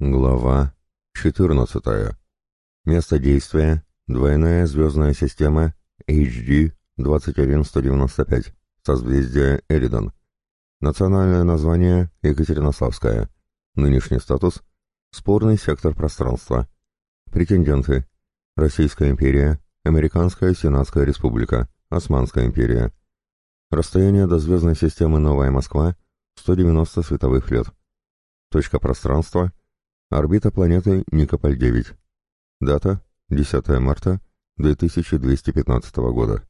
Глава 14. Место действия. Двойная звездная система HD 21195. Созвездие Эридон. Национальное название Екатеринославская. Нынешний статус Спорный сектор пространства. Претенденты. Российская империя, Американская Сенатская Республика, Османская империя. Расстояние до звездной системы Новая Москва 190 световых лет. Точка пространства Орбита планеты Никополь-9. Дата 10 марта 2215 года.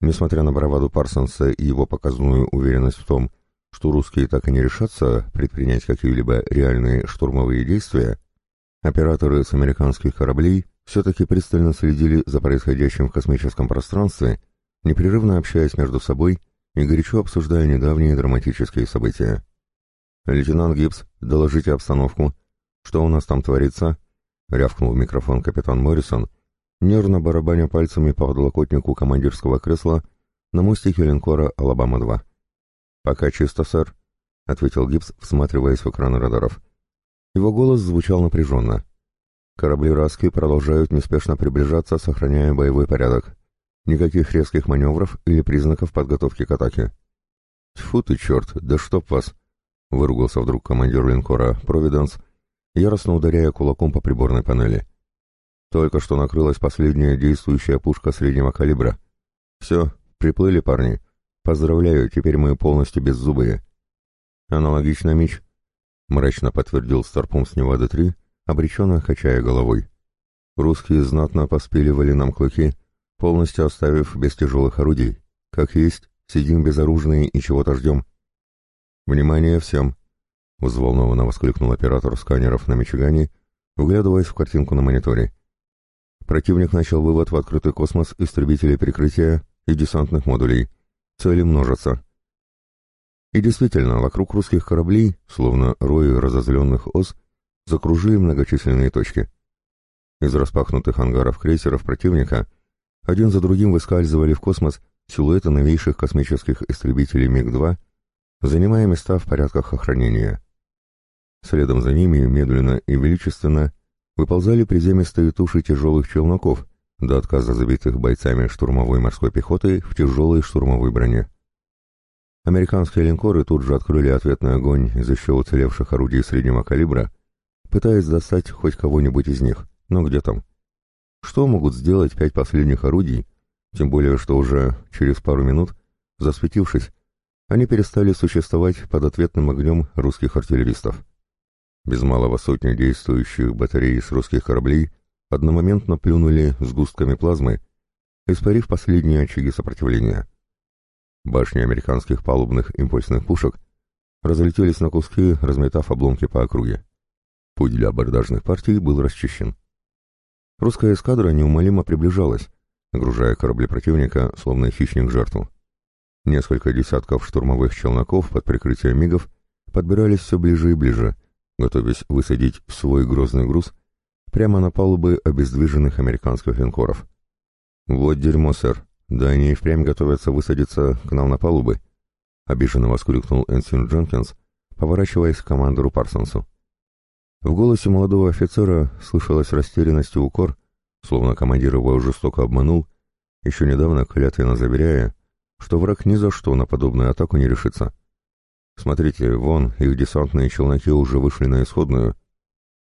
Несмотря на браваду Парсонса и его показную уверенность в том, что русские так и не решатся предпринять какие-либо реальные штурмовые действия, операторы с американских кораблей все-таки пристально следили за происходящим в космическом пространстве, непрерывно общаясь между собой и горячо обсуждая недавние драматические события. «Лейтенант Гибс, доложите обстановку. Что у нас там творится?» — рявкнул в микрофон капитан Моррисон, нервно барабаня пальцами по подлокотнику командирского кресла на мостике линкора «Алабама-2». «Пока чисто, сэр», — ответил Гибс, всматриваясь в экраны радаров. Его голос звучал напряженно. Корабли «Раски» продолжают неспешно приближаться, сохраняя боевой порядок. Никаких резких маневров или признаков подготовки к атаке. «Тьфу ты, черт, да чтоб вас!» — выругался вдруг командир линкора «Провиденс», яростно ударяя кулаком по приборной панели. Только что накрылась последняя действующая пушка среднего калибра. «Все, приплыли парни. Поздравляю, теперь мы полностью беззубые». «Аналогично, Мич», — мрачно подтвердил Старпом с Невады-3, обреченно качая головой. «Русские знатно поспиливали нам клыки, полностью оставив без тяжелых орудий. Как есть, сидим безоружные и чего-то ждем. «Внимание всем!» — взволнованно воскликнул оператор сканеров на Мичигане, вглядываясь в картинку на мониторе. Противник начал вывод в открытый космос истребителей прикрытия и десантных модулей. Цели множатся. И действительно, вокруг русских кораблей, словно рои разозленных ос, закружили многочисленные точки. Из распахнутых ангаров крейсеров противника один за другим выскальзывали в космос силуэты новейших космических истребителей МиГ-2 занимая места в порядках охранения. Следом за ними, медленно и величественно, выползали приземистые туши тяжелых челноков, до отказа забитых бойцами штурмовой морской пехоты в тяжелой штурмовой броне. Американские линкоры тут же открыли ответный огонь из еще уцелевших орудий среднего калибра, пытаясь достать хоть кого-нибудь из них, но где там? Что могут сделать пять последних орудий, тем более что уже через пару минут, засветившись, они перестали существовать под ответным огнем русских артиллеристов. Без малого сотни действующих батарей с русских кораблей одномоментно плюнули сгустками плазмы, испарив последние очаги сопротивления. Башни американских палубных импульсных пушек разлетелись на куски, разметав обломки по округе. Путь для абордажных партий был расчищен. Русская эскадра неумолимо приближалась, нагружая корабли противника, словно хищник жертву. Несколько десятков штурмовых челноков под прикрытием мигов подбирались все ближе и ближе, готовясь высадить свой грозный груз прямо на палубы обездвиженных американских линкоров. «Вот дерьмо, сэр. Да они и впрямь готовятся высадиться к нам на палубы», — обиженно воскликнул Энсин Дженкинс, поворачиваясь к командору Парсонсу. В голосе молодого офицера слышалась растерянность и укор, словно командир его жестоко обманул, еще недавно клятвенно заверяя, что враг ни за что на подобную атаку не решится. Смотрите, вон, их десантные челноки уже вышли на исходную.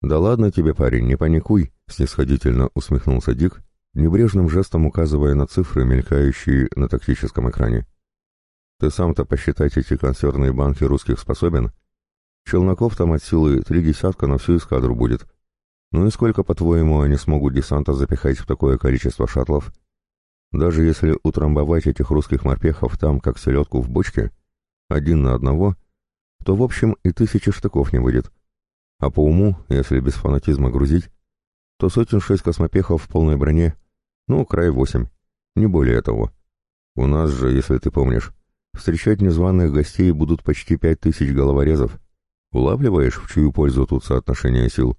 «Да ладно тебе, парень, не паникуй», — снисходительно усмехнулся Дик, небрежным жестом указывая на цифры, мелькающие на тактическом экране. «Ты сам-то посчитать эти консервные банки русских способен? Челноков там от силы три десятка на всю эскадру будет. Ну и сколько, по-твоему, они смогут десанта запихать в такое количество шаттлов?» Даже если утрамбовать этих русских морпехов там, как селедку в бочке, один на одного, то, в общем, и тысячи штыков не выйдет. А по уму, если без фанатизма грузить, то сотен шесть космопехов в полной броне, ну, край восемь, не более того. У нас же, если ты помнишь, встречать незваных гостей будут почти пять тысяч головорезов. Улавливаешь, в чью пользу тут соотношение сил?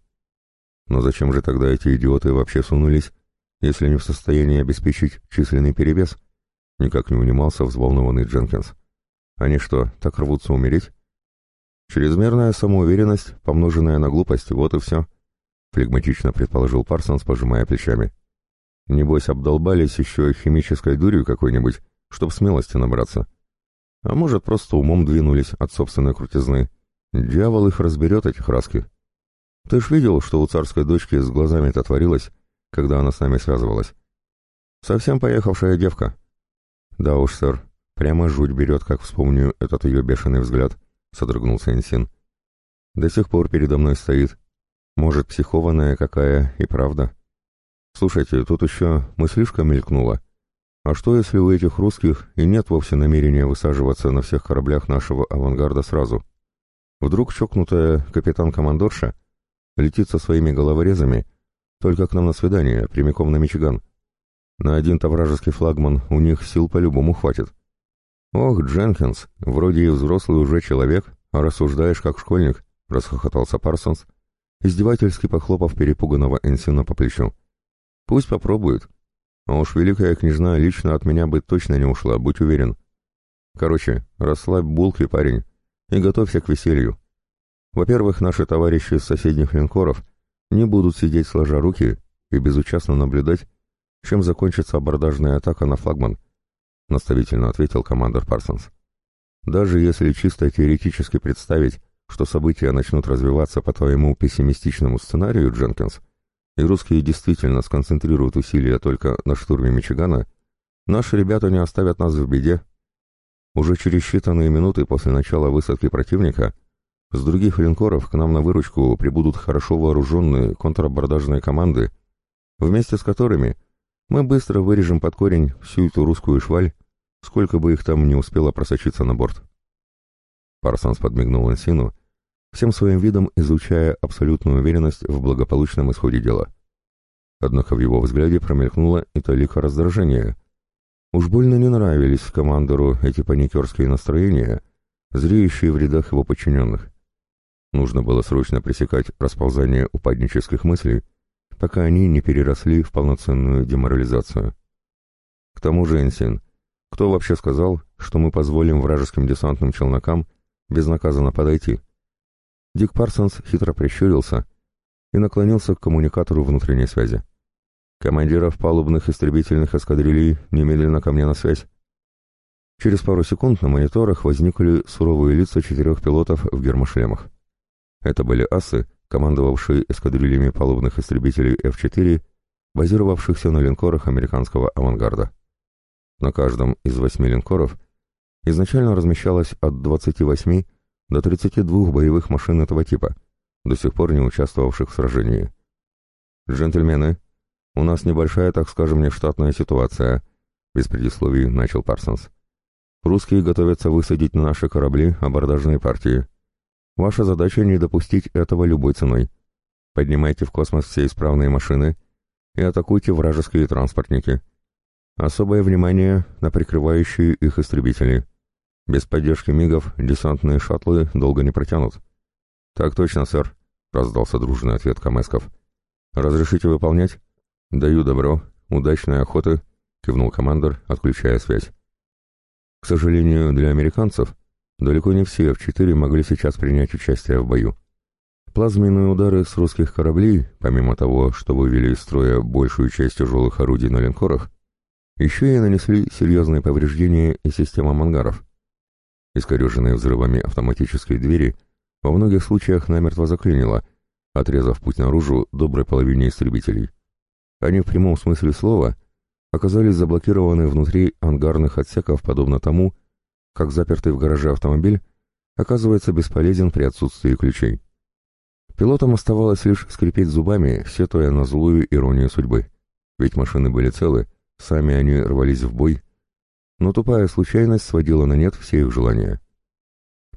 Но зачем же тогда эти идиоты вообще сунулись если не в состоянии обеспечить численный перевес?» Никак не унимался взволнованный Дженкинс. «Они что, так рвутся умереть?» Чрезмерная самоуверенность, помноженная на глупость, вот и все, флегматично предположил Парсонс, пожимая плечами. Небось, обдолбались еще химической дурью какой-нибудь, чтоб смелости набраться. А может, просто умом двинулись от собственной крутизны. Дьявол их разберет, этих раски. Ты ж видел, что у царской дочки с глазами-то творилось, когда она с нами связывалась? Совсем поехавшая девка. Да уж, сэр, прямо жуть берет, как вспомню этот ее бешеный взгляд. — содрогнулся Энсин. «До сих пор передо мной стоит. Может, психованная какая и правда. Слушайте, тут еще мыслишка мелькнула. А что, если у этих русских и нет вовсе намерения высаживаться на всех кораблях нашего авангарда сразу? Вдруг чокнутая капитан-командорша летит со своими головорезами только к нам на свидание, прямиком на Мичиган. На один-то вражеский флагман у них сил по-любому хватит. «Ох, Дженкинс, вроде и взрослый уже человек, а рассуждаешь как школьник», — расхохотался Парсонс, издевательски похлопав перепуганного Энсина по плечу. «Пусть попробует. А уж великая княжна лично от меня бы точно не ушла, будь уверен. Короче, расслабь булки, парень, и готовься к веселью. Во-первых, наши товарищи с соседних линкоров не будут сидеть сложа руки и безучастно наблюдать, чем закончится абордажная атака на флагман» — наставительно ответил командор Парсонс. «Даже если чисто теоретически представить, что события начнут развиваться по твоему пессимистичному сценарию, Дженкинс, и русские действительно сконцентрируют усилия только на штурме Мичигана, наши ребята не оставят нас в беде. Уже через считанные минуты после начала высадки противника с других линкоров к нам на выручку прибудут хорошо вооруженные контрабордажные команды, вместе с которыми мы быстро вырежем под корень всю эту русскую шваль сколько бы их там не успело просочиться на борт. Парсонс подмигнул Энсину, всем своим видом изучая абсолютную уверенность в благополучном исходе дела. Однако в его взгляде промелькнуло и толика раздражения. Уж больно не нравились командору эти паникерские настроения, зреющие в рядах его подчиненных. Нужно было срочно пресекать расползание упаднических мыслей, пока они не переросли в полноценную деморализацию. К тому же Энсин, кто вообще сказал, что мы позволим вражеским десантным челнокам безнаказанно подойти? Дик Парсонс хитро прищурился и наклонился к коммуникатору внутренней связи. «Командиров палубных истребительных эскадрилий немедленно ко мне на связь». Через пару секунд на мониторах возникли суровые лица четырех пилотов в гермошлемах. Это были асы, командовавшие эскадрильями палубных истребителей F-4, базировавшихся на линкорах американского авангарда. На каждом из восьми линкоров изначально размещалось от 28 до 32 боевых машин этого типа, до сих пор не участвовавших в сражении. «Джентльмены, у нас небольшая, так скажем, нештатная ситуация», — без предисловий начал Парсонс. «Русские готовятся высадить на наши корабли абордажные партии. Ваша задача не допустить этого любой ценой. Поднимайте в космос все исправные машины и атакуйте вражеские транспортники. Особое внимание на прикрывающие их истребители. Без поддержки МИГов десантные шаттлы долго не протянут. «Так точно, сэр», — раздался дружный ответ Камесков. «Разрешите выполнять?» «Даю добро. Удачной охоты», — кивнул командор, отключая связь. К сожалению, для американцев далеко не все в 4 могли сейчас принять участие в бою. Плазменные удары с русских кораблей, помимо того, что вывели из строя большую часть тяжелых орудий на линкорах, еще и нанесли серьезные повреждения и системам ангаров. Искореженные взрывами автоматические двери во многих случаях намертво заклинило, отрезав путь наружу доброй половине истребителей. Они в прямом смысле слова оказались заблокированы внутри ангарных отсеков, подобно тому, как запертый в гараже автомобиль оказывается бесполезен при отсутствии ключей. Пилотам оставалось лишь скрипеть зубами, сетуя на злую иронию судьбы. Ведь машины были целы, Сами они рвались в бой, но тупая случайность сводила на нет все их желания.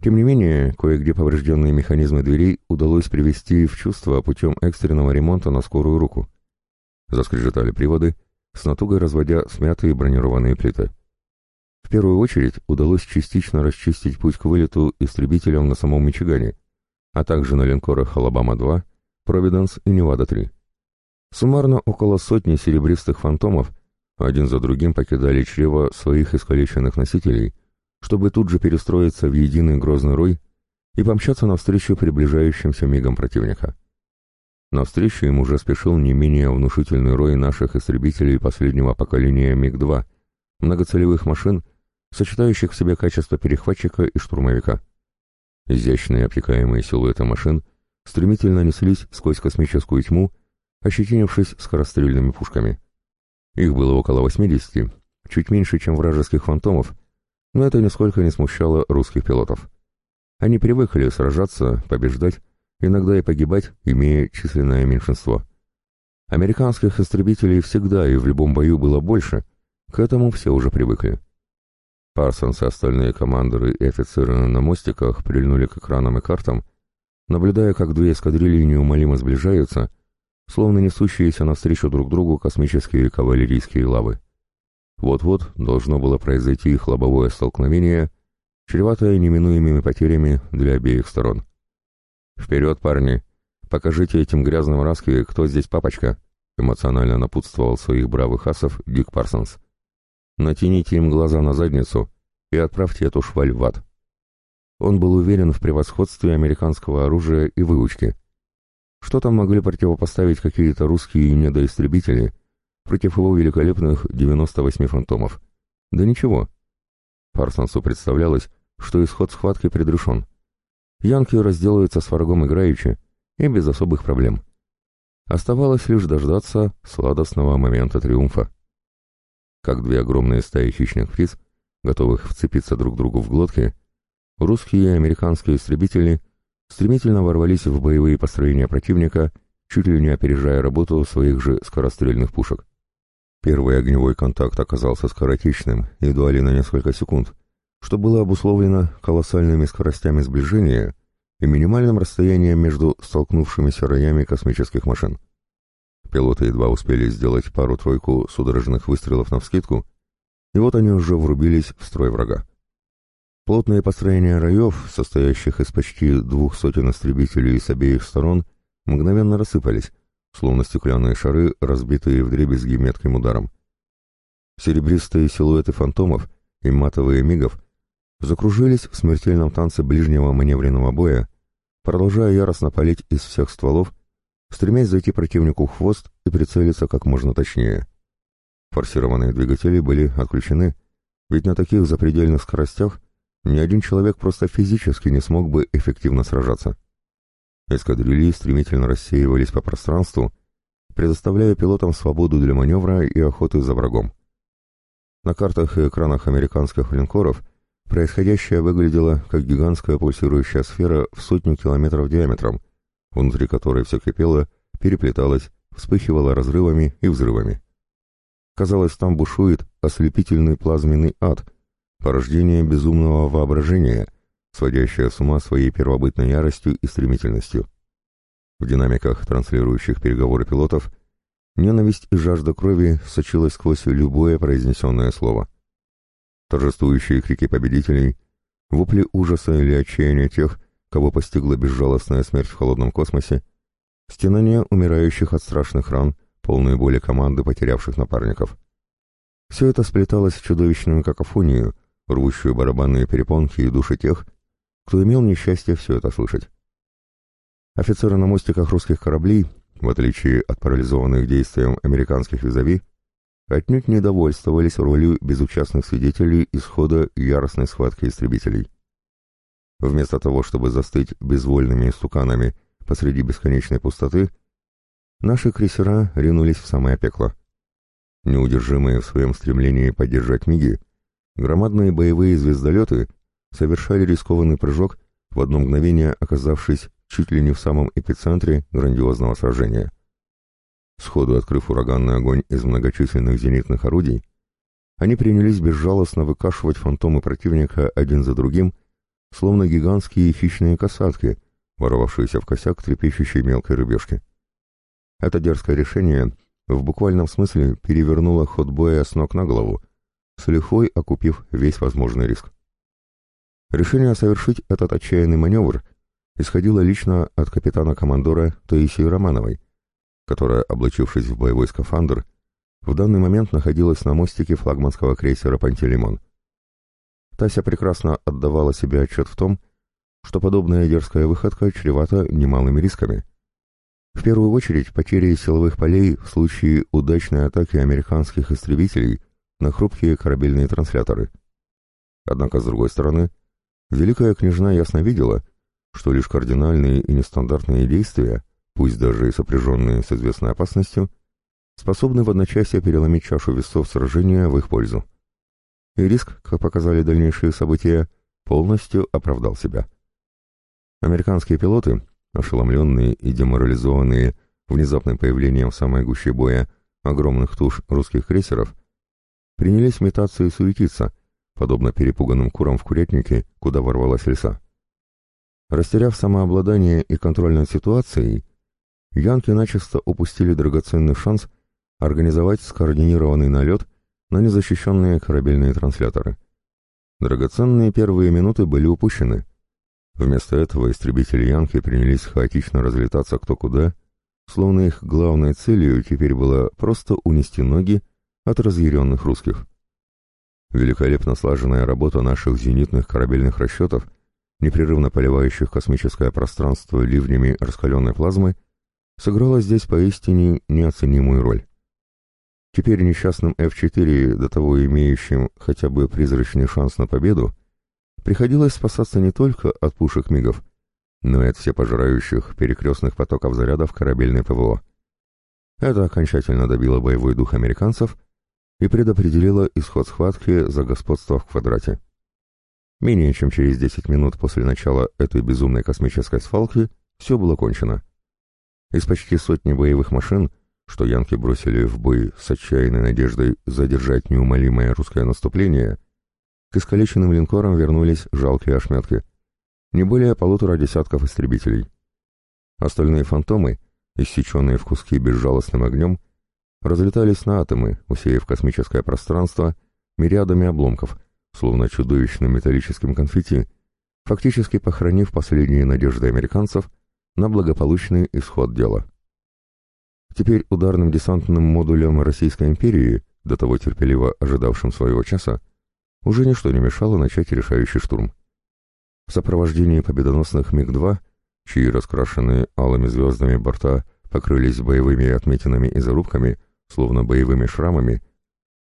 Тем не менее, кое-где поврежденные механизмы дверей удалось привести в чувство путем экстренного ремонта на скорую руку. Заскрежетали приводы, с натугой разводя смятые бронированные плиты. В первую очередь удалось частично расчистить путь к вылету истребителям на самом Мичигане, а также на линкорах «Алабама-2», «Провиденс» и «Невада-3». Суммарно около сотни серебристых фантомов один за другим покидали чрево своих искалеченных носителей, чтобы тут же перестроиться в единый грозный рой и помчаться навстречу приближающимся мигам противника. Навстречу им уже спешил не менее внушительный рой наших истребителей последнего поколения МиГ-2, многоцелевых машин, сочетающих в себе качество перехватчика и штурмовика. Изящные обтекаемые силуэты машин стремительно неслись сквозь космическую тьму, ощетинившись скорострельными пушками. Их было около 80, чуть меньше, чем вражеских фантомов, но это нисколько не смущало русских пилотов. Они привыкли сражаться, побеждать, иногда и погибать, имея численное меньшинство. Американских истребителей всегда и в любом бою было больше, к этому все уже привыкли. Парсонс и остальные командоры и офицеры на мостиках прильнули к экранам и картам, наблюдая, как две эскадрильи неумолимо сближаются, словно несущиеся навстречу друг другу космические кавалерийские лавы. Вот-вот должно было произойти их лобовое столкновение, чреватое неминуемыми потерями для обеих сторон. «Вперед, парни! Покажите этим грязным раски, кто здесь папочка!» эмоционально напутствовал своих бравых асов Дик Парсонс. «Натяните им глаза на задницу и отправьте эту шваль в ад». Он был уверен в превосходстве американского оружия и выучки. Что там могли противопоставить какие-то русские недоистребители против его великолепных 98 фантомов? Да ничего. Парсонсу представлялось, что исход схватки предрешен. Янки разделаются с врагом играючи и без особых проблем. Оставалось лишь дождаться сладостного момента триумфа. Как две огромные стаи хищных птиц, готовых вцепиться друг другу в глотки, русские и американские истребители стремительно ворвались в боевые построения противника, чуть ли не опережая работу своих же скорострельных пушек. Первый огневой контакт оказался скоротечным, едва ли на несколько секунд, что было обусловлено колоссальными скоростями сближения и минимальным расстоянием между столкнувшимися роями космических машин. Пилоты едва успели сделать пару-тройку судорожных выстрелов навскидку, и вот они уже врубились в строй врага. Плотные построения роев, состоящих из почти двух сотен истребителей с обеих сторон, мгновенно рассыпались, словно стеклянные шары, разбитые вдребезги метким ударом. Серебристые силуэты фантомов и матовые мигов закружились в смертельном танце ближнего маневренного боя, продолжая яростно палить из всех стволов, стремясь зайти противнику в хвост и прицелиться как можно точнее. Форсированные двигатели были отключены, ведь на таких запредельных скоростях ни один человек просто физически не смог бы эффективно сражаться. Эскадрильи стремительно рассеивались по пространству, предоставляя пилотам свободу для маневра и охоты за врагом. На картах и экранах американских линкоров Происходящее выглядело как гигантская пульсирующая сфера в сотню километров диаметром, внутри которой все кипело, переплеталось, вспыхивало разрывами и взрывами. Казалось, там бушует ослепительный плазменный ад, порождение безумного воображения, сводящее с ума своей первобытной яростью и стремительностью. В динамиках, транслирующих переговоры пилотов, ненависть и жажда крови сочилась сквозь любое произнесенное слово торжествующие крики победителей, вопли ужаса или отчаяния тех, кого постигла безжалостная смерть в холодном космосе, стенания умирающих от страшных ран, полные боли команды потерявших напарников. Все это сплеталось в чудовищную какофонию, рвущую барабанные перепонки и души тех, кто имел несчастье все это слышать. Офицеры на мостиках русских кораблей, в отличие от парализованных действием американских визави, отнюдь не довольствовались ролью безучастных свидетелей исхода яростной схватки истребителей. Вместо того, чтобы застыть безвольными стуканами посреди бесконечной пустоты, наши крейсера ринулись в самое пекло. Неудержимые в своем стремлении поддержать миги, громадные боевые звездолеты совершали рискованный прыжок, в одно мгновение оказавшись чуть ли не в самом эпицентре грандиозного сражения. Сходу открыв ураганный огонь из многочисленных зенитных орудий, они принялись безжалостно выкашивать фантомы противника один за другим, словно гигантские хищные касатки, воровавшиеся в косяк трепещущей мелкой рыбешки. Это дерзкое решение в буквальном смысле перевернуло ход боя с ног на голову, с лихвой окупив весь возможный риск. Решение совершить этот отчаянный маневр исходило лично от капитана-командора Таисии Романовой, которая, облачившись в боевой скафандр, в данный момент находилась на мостике флагманского крейсера «Пантелеймон». Тася прекрасно отдавала себе отчет в том, что подобная дерзкая выходка чревата немалыми рисками. В первую очередь потери силовых полей в случае удачной атаки американских истребителей на хрупкие корабельные трансляторы. Однако, с другой стороны, Великая княжна ясно видела, что лишь кардинальные и нестандартные действия, пусть даже и сопряженные с известной опасностью, способны в одночасье переломить чашу весов сражения в их пользу. И риск, как показали дальнейшие события, полностью оправдал себя. Американские пилоты, ошеломленные и деморализованные внезапным появлением в самой гуще боя огромных туш русских крейсеров, принялись метаться и суетиться, подобно перепуганным курам в курятнике, куда ворвалась леса. Растеряв самообладание и контроль над ситуацией, янки начисто упустили драгоценный шанс организовать скоординированный налет на незащищенные корабельные трансляторы. Драгоценные первые минуты были упущены. Вместо этого истребители Янки принялись хаотично разлетаться кто куда, словно их главной целью теперь было просто унести ноги от разъяренных русских. Великолепно слаженная работа наших зенитных корабельных расчетов, непрерывно поливающих космическое пространство ливнями раскаленной плазмы, сыграла здесь поистине неоценимую роль. Теперь несчастным F-4, до того имеющим хотя бы призрачный шанс на победу, приходилось спасаться не только от пушек мигов, но и от всепожирающих перекрестных потоков зарядов корабельной ПВО. Это окончательно добило боевой дух американцев и предопределило исход схватки за господство в квадрате. Менее чем через 10 минут после начала этой безумной космической свалки все было кончено. Из почти сотни боевых машин – что янки бросили в бой с отчаянной надеждой задержать неумолимое русское наступление, к искалеченным линкорам вернулись жалкие ошметки. Не более полутора десятков истребителей. Остальные фантомы, иссеченные в куски безжалостным огнем, разлетались на атомы, усеяв космическое пространство мириадами обломков, словно чудовищным металлическим конфетти, фактически похоронив последние надежды американцев на благополучный исход дела. Теперь ударным десантным модулям Российской империи, до того терпеливо ожидавшим своего часа, уже ничто не мешало начать решающий штурм. В сопровождении победоносных МиГ-2, чьи раскрашенные алыми звездами борта покрылись боевыми отметинами и зарубками, словно боевыми шрамами,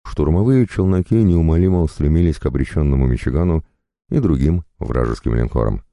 штурмовые челноки неумолимо устремились к обреченному Мичигану и другим вражеским линкорам.